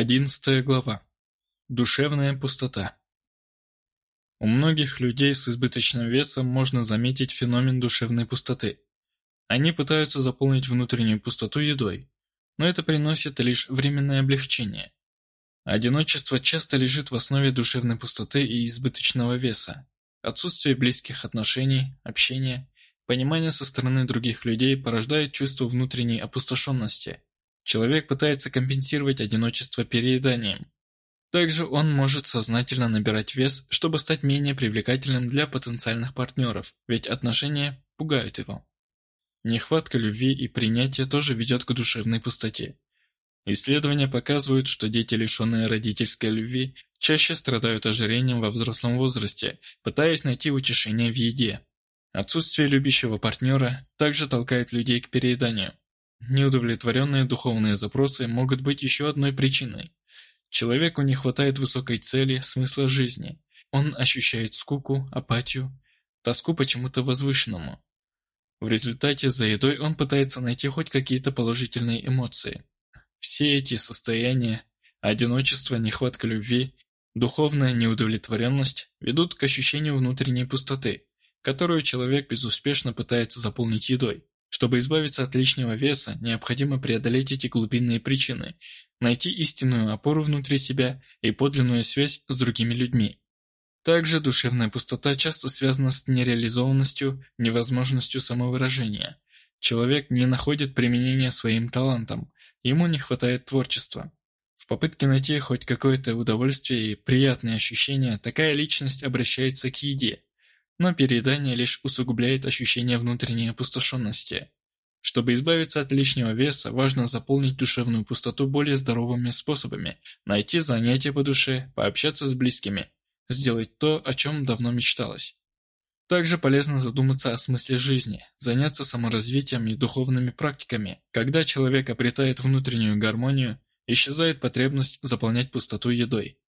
Одиннадцатая глава. Душевная пустота. У многих людей с избыточным весом можно заметить феномен душевной пустоты. Они пытаются заполнить внутреннюю пустоту едой, но это приносит лишь временное облегчение. Одиночество часто лежит в основе душевной пустоты и избыточного веса. Отсутствие близких отношений, общения, понимания со стороны других людей порождает чувство внутренней опустошенности – Человек пытается компенсировать одиночество перееданием. Также он может сознательно набирать вес, чтобы стать менее привлекательным для потенциальных партнеров, ведь отношения пугают его. Нехватка любви и принятия тоже ведет к душевной пустоте. Исследования показывают, что дети, лишенные родительской любви, чаще страдают ожирением во взрослом возрасте, пытаясь найти утешение в еде. Отсутствие любящего партнера также толкает людей к перееданию. Неудовлетворенные духовные запросы могут быть еще одной причиной. Человеку не хватает высокой цели, смысла жизни. Он ощущает скуку, апатию, тоску почему-то возвышенному. В результате за едой он пытается найти хоть какие-то положительные эмоции. Все эти состояния – одиночество, нехватка любви, духовная неудовлетворенность – ведут к ощущению внутренней пустоты, которую человек безуспешно пытается заполнить едой. Чтобы избавиться от лишнего веса, необходимо преодолеть эти глубинные причины, найти истинную опору внутри себя и подлинную связь с другими людьми. Также душевная пустота часто связана с нереализованностью, невозможностью самовыражения. Человек не находит применения своим талантам, ему не хватает творчества. В попытке найти хоть какое-то удовольствие и приятные ощущения, такая личность обращается к еде – но переедание лишь усугубляет ощущение внутренней опустошенности. Чтобы избавиться от лишнего веса, важно заполнить душевную пустоту более здоровыми способами, найти занятия по душе, пообщаться с близкими, сделать то, о чем давно мечталось. Также полезно задуматься о смысле жизни, заняться саморазвитием и духовными практиками. Когда человек обретает внутреннюю гармонию, исчезает потребность заполнять пустоту едой.